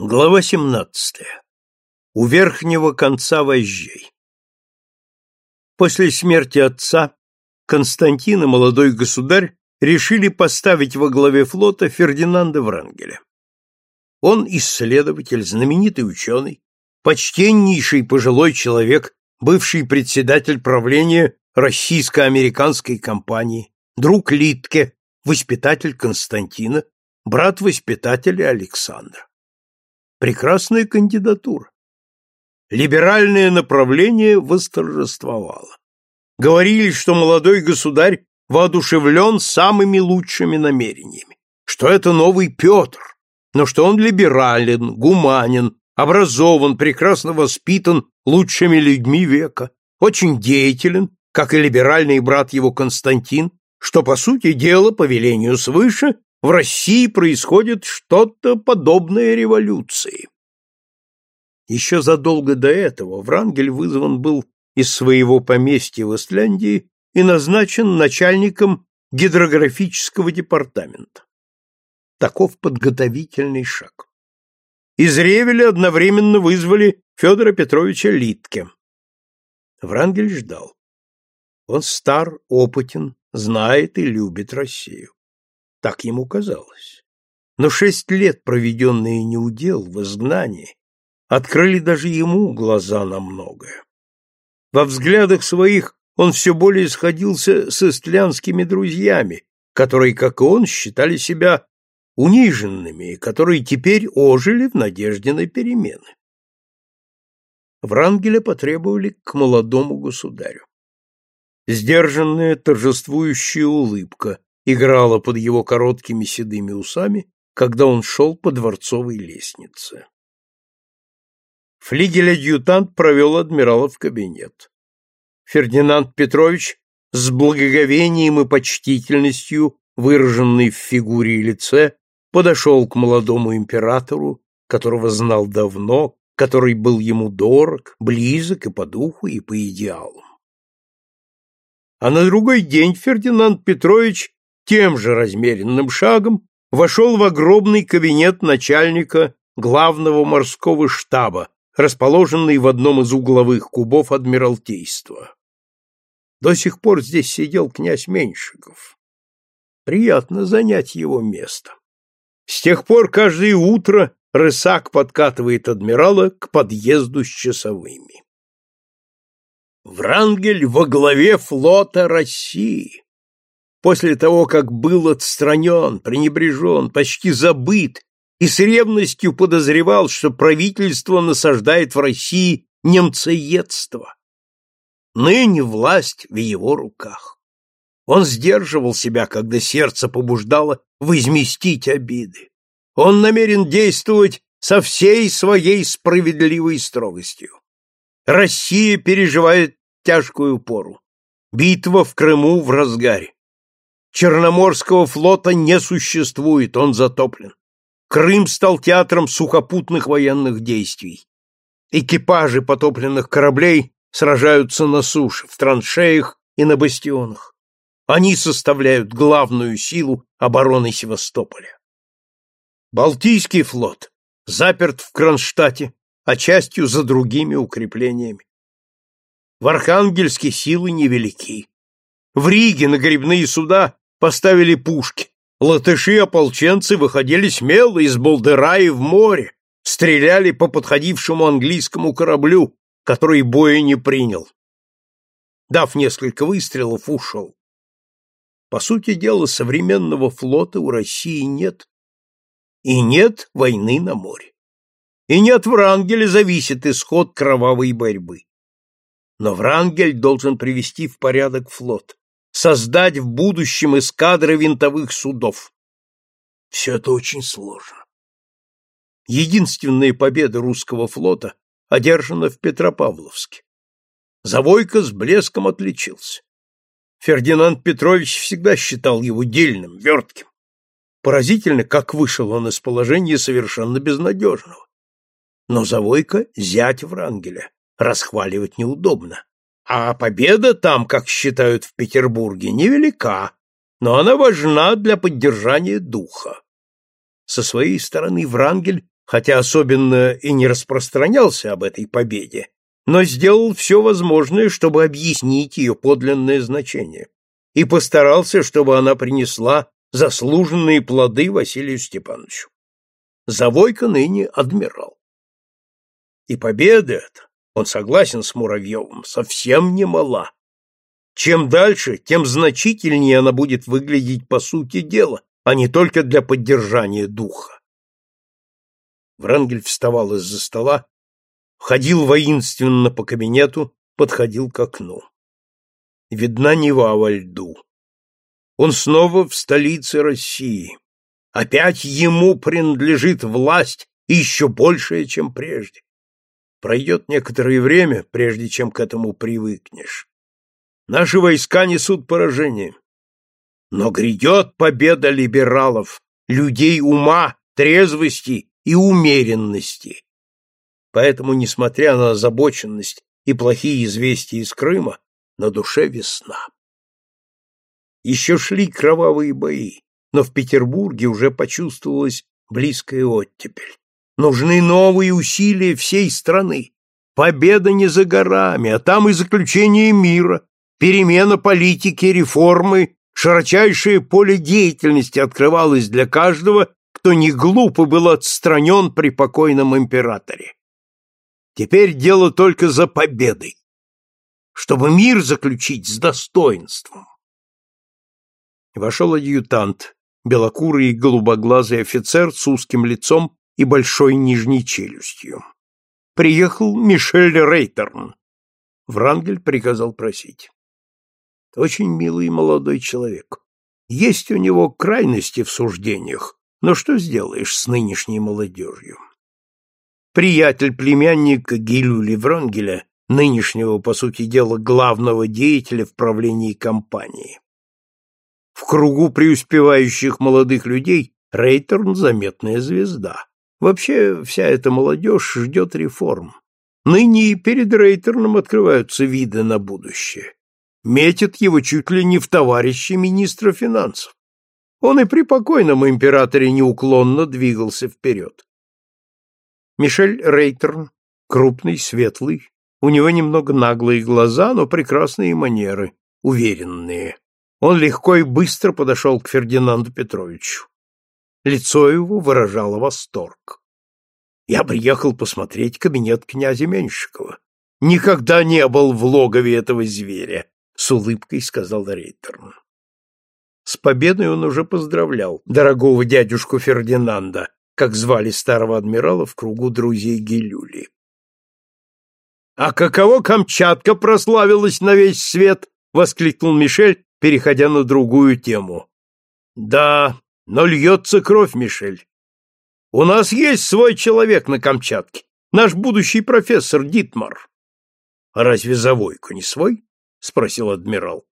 Глава 17. У верхнего конца вожжей. После смерти отца Константин и молодой государь решили поставить во главе флота Фердинанда Врангеля. Он исследователь, знаменитый ученый, почтеннейший пожилой человек, бывший председатель правления российско-американской компании, друг Литке, воспитатель Константина, брат воспитателя Александра. Прекрасная кандидатура. Либеральное направление восторжествовало. Говорили, что молодой государь воодушевлен самыми лучшими намерениями, что это новый Петр, но что он либерален, гуманен, образован, прекрасно воспитан лучшими людьми века, очень деятелен, как и либеральный брат его Константин, что, по сути дела, по велению свыше, в России происходит что-то подобное революции. Еще задолго до этого Врангель вызван был из своего поместья в Исляндии и назначен начальником гидрографического департамента. Таков подготовительный шаг. Из Ревеля одновременно вызвали Федора Петровича Литке. Врангель ждал. Он стар, опытен, знает и любит Россию. Так ему казалось. Но шесть лет, проведенные неудел в изгнании, открыли даже ему глаза на многое. Во взглядах своих он все более сходился с эстлянскими друзьями, которые, как и он, считали себя униженными и которые теперь ожили в надежде на перемены. Врангеля потребовали к молодому государю. Сдержанная торжествующая улыбка играла под его короткими седыми усами, когда он шел по дворцовой лестнице. Флигель-адъютант провел адмирала в кабинет. Фердинанд Петрович с благоговением и почтительностью, выраженной в фигуре и лице, подошел к молодому императору, которого знал давно, который был ему дорог, близок и по духу, и по идеалам. А на другой день Фердинанд Петрович тем же размеренным шагом вошел в огромный кабинет начальника главного морского штаба, расположенный в одном из угловых кубов Адмиралтейства. До сих пор здесь сидел князь Меньшиков. Приятно занять его место. С тех пор каждое утро рысак подкатывает адмирала к подъезду с часовыми. Врангель во главе флота России после того, как был отстранен, пренебрежен, почти забыт и с ревностью подозревал, что правительство насаждает в России немцеедство. Ныне власть в его руках. Он сдерживал себя, когда сердце побуждало возместить обиды. Он намерен действовать со всей своей справедливой строгостью. Россия переживает тяжкую пору. Битва в Крыму в разгаре. Черноморского флота не существует, он затоплен. Крым стал театром сухопутных военных действий. Экипажи потопленных кораблей сражаются на суше, в траншеях и на бастионах. Они составляют главную силу обороны Севастополя. Балтийский флот заперт в Кронштадте, а частью за другими укреплениями. В Архангельске силы невелики. В Риге на грибные суда поставили пушки. Латыши-ополченцы выходили смело из Болдераи в море, стреляли по подходившему английскому кораблю, который боя не принял. Дав несколько выстрелов, ушел. По сути дела, современного флота у России нет. И нет войны на море. И не от Врангеля зависит исход кровавой борьбы. Но Врангель должен привести в порядок флот создать в будущем эскадры винтовых судов. Все это очень сложно. Единственная победа русского флота одержана в Петропавловске. Завойко с блеском отличился. Фердинанд Петрович всегда считал его дельным, вертким. Поразительно, как вышел он из положения совершенно безнадежного. Но Завойко — зять Врангеля, расхваливать неудобно. А победа там, как считают в Петербурге, невелика, но она важна для поддержания духа. Со своей стороны Врангель хотя особенно и не распространялся об этой победе, но сделал все возможное, чтобы объяснить ее подлинное значение, и постарался, чтобы она принесла заслуженные плоды Василию Степановичу. Завойко ныне адмирал. И победа эта, он согласен с Муравьевым, совсем не мала. Чем дальше, тем значительнее она будет выглядеть по сути дела, а не только для поддержания духа. Врангель вставал из-за стола, ходил воинственно по кабинету, подходил к окну. Видна Нева во льду. Он снова в столице России. Опять ему принадлежит власть еще большая, чем прежде. Пройдет некоторое время, прежде чем к этому привыкнешь. Наши войска несут поражение. Но грядет победа либералов, людей ума, трезвости и умеренности. Поэтому, несмотря на озабоченность и плохие известия из Крыма, на душе весна. Еще шли кровавые бои, но в Петербурге уже почувствовалась близкая оттепель. Нужны новые усилия всей страны. Победа не за горами, а там и заключение мира, перемена политики, реформы, широчайшее поле деятельности открывалось для каждого, кто не глупо был отстранен при покойном императоре. Теперь дело только за победой, чтобы мир заключить с достоинством. Вошел адъютант, белокурый и голубоглазый офицер с узким лицом и большой нижней челюстью. Приехал Мишель Рейтерн. Врангель приказал просить. Очень милый молодой человек. Есть у него крайности в суждениях, но что сделаешь с нынешней молодежью? Приятель племянника Гилюли Врангеля, нынешнего, по сути дела, главного деятеля в правлении компании. В кругу преуспевающих молодых людей Рейтерн – заметная звезда. Вообще, вся эта молодежь ждет реформ. Ныне и перед Рейтерном открываются виды на будущее. Метит его чуть ли не в товарищи министра финансов. Он и при покойном императоре неуклонно двигался вперед. Мишель Рейтерн, крупный, светлый, у него немного наглые глаза, но прекрасные манеры, уверенные. Он легко и быстро подошел к Фердинанду Петровичу. Лицо его выражало восторг. Я приехал посмотреть кабинет князя Меньшикова. Никогда не был в логове этого зверя, с улыбкой сказал Рейтерн. С победой он уже поздравлял дорогого дядюшку Фердинанда, как звали старого адмирала в кругу друзей Гелюли. «А каково Камчатка прославилась на весь свет!» — воскликнул Мишель, переходя на другую тему. «Да, но льется кровь, Мишель. У нас есть свой человек на Камчатке, наш будущий профессор Дитмар». «А разве Завойко не свой?» — спросил адмирал.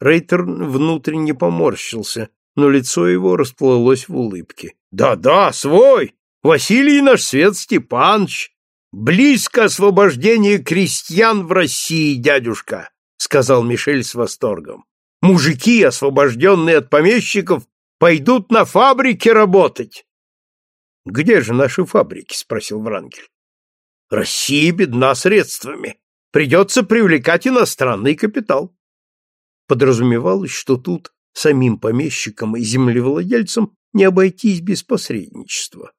Рейтер внутренне поморщился, но лицо его расплылось в улыбке. «Да-да, свой! Василий наш свет Степанович! Близко освобождение крестьян в России, дядюшка!» — сказал Мишель с восторгом. «Мужики, освобожденные от помещиков, пойдут на фабрики работать!» «Где же наши фабрики?» — спросил Врангель. «Россия бедна средствами. Придется привлекать иностранный капитал» подразумевалось, что тут самим помещикам и землевладельцам не обойтись без посредничества.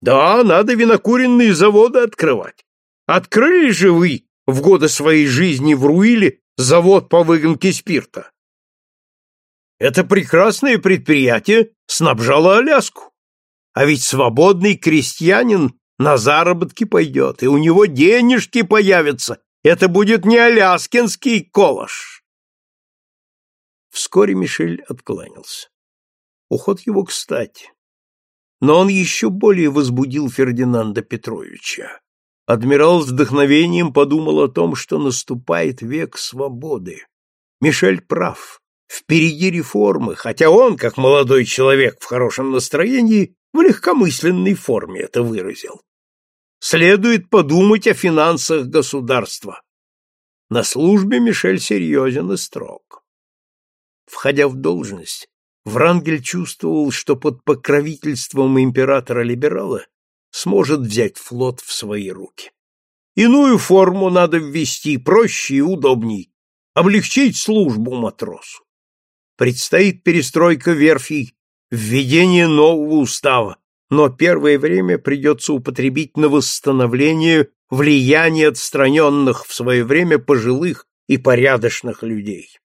Да, надо винокуренные заводы открывать. Открыли же вы в годы своей жизни в Руиле завод по выгонке спирта. Это прекрасное предприятие снабжало Аляску. А ведь свободный крестьянин на заработки пойдет, и у него денежки появятся. Это будет не аляскинский колош. Вскоре Мишель откланялся. Уход его кстати. Но он еще более возбудил Фердинанда Петровича. Адмирал с вдохновением подумал о том, что наступает век свободы. Мишель прав. Впереди реформы, хотя он, как молодой человек в хорошем настроении, в легкомысленной форме это выразил. Следует подумать о финансах государства. На службе Мишель серьезен и строг. Входя в должность, Врангель чувствовал, что под покровительством императора-либерала сможет взять флот в свои руки. Иную форму надо ввести, проще и удобней, облегчить службу матросу. Предстоит перестройка верфей, введение нового устава, но первое время придется употребить на восстановление влияния отстраненных в свое время пожилых и порядочных людей.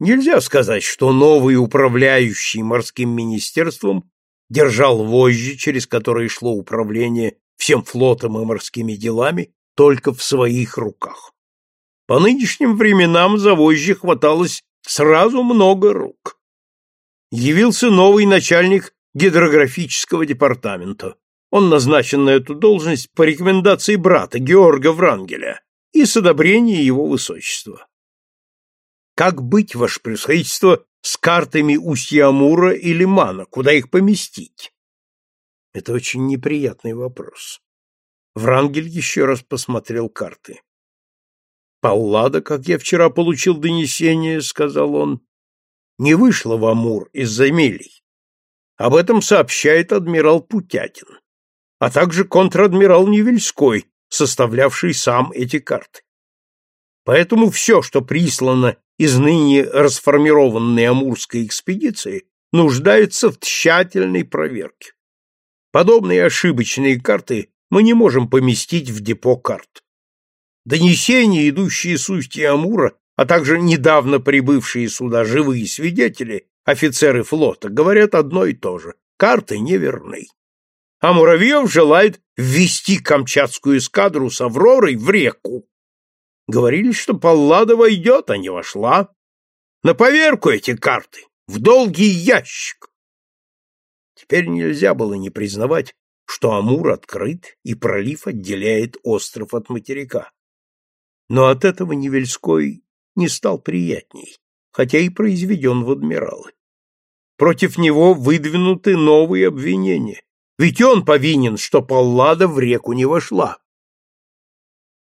Нельзя сказать, что новый управляющий морским министерством держал вожжи, через которые шло управление всем флотом и морскими делами, только в своих руках. По нынешним временам за вожжи хваталось сразу много рук. Явился новый начальник гидрографического департамента. Он назначен на эту должность по рекомендации брата Георга Врангеля и с одобрения его высочества. Как быть, ваше превосходительство, с картами устья Амура и Лимана, куда их поместить? Это очень неприятный вопрос. Врангель еще раз посмотрел карты. Паллада, как я вчера получил донесение, сказал он, не вышла в Амур из-за мелей. Об этом сообщает адмирал Путятин, а также контр-адмирал Невельской, составлявший сам эти карты. Поэтому все, что прислано из ныне расформированной Амурской экспедиции, нуждается в тщательной проверке. Подобные ошибочные карты мы не можем поместить в депо карт. Донесения, идущие с устья Амура, а также недавно прибывшие сюда живые свидетели, офицеры флота, говорят одно и то же. Карты неверны. А Муравьев желает ввести Камчатскую эскадру с Авророй в реку. Говорили, что Паллада войдет, а не вошла. На поверку эти карты, в долгий ящик. Теперь нельзя было не признавать, что Амур открыт и пролив отделяет остров от материка. Но от этого Невельской не стал приятней, хотя и произведен в адмиралы. Против него выдвинуты новые обвинения, ведь он повинен, что Паллада в реку не вошла.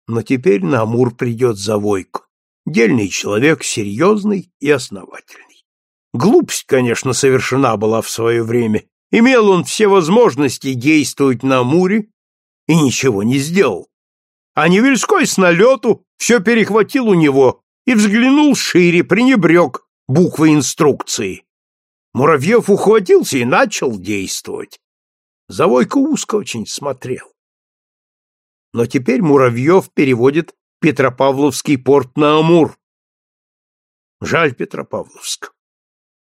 Но теперь на Амур придет Завойко, дельный человек, серьезный и основательный. Глупость, конечно, совершена была в свое время, имел он все возможности действовать на Амуре и ничего не сделал. А Невельской с налету все перехватил у него и взглянул шире, пренебрег буквы инструкции. Муравьев ухватился и начал действовать. Завойко узко очень смотрел. Но теперь Муравьев переводит Петропавловский порт на Амур. Жаль Петропавловск.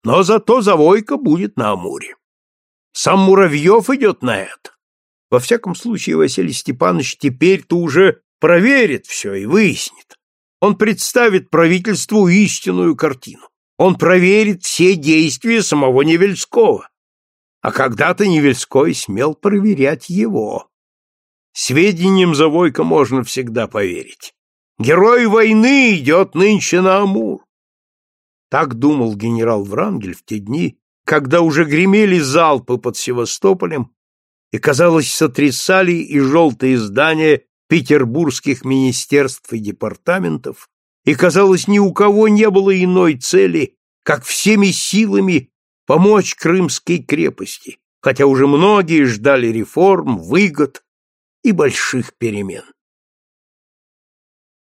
Но зато Завойко будет на Амуре. Сам Муравьев идет на это. Во всяком случае, Василий Степанович теперь-то уже проверит все и выяснит. Он представит правительству истинную картину. Он проверит все действия самого Невельского. А когда-то Невельской смел проверять его. Сведениям Завойка можно всегда поверить. Герой войны идет нынче на Амур. Так думал генерал Врангель в те дни, когда уже гремели залпы под Севастополем и, казалось, сотрясали и желтые здания петербургских министерств и департаментов, и, казалось, ни у кого не было иной цели, как всеми силами помочь крымской крепости, хотя уже многие ждали реформ, выгод и больших перемен.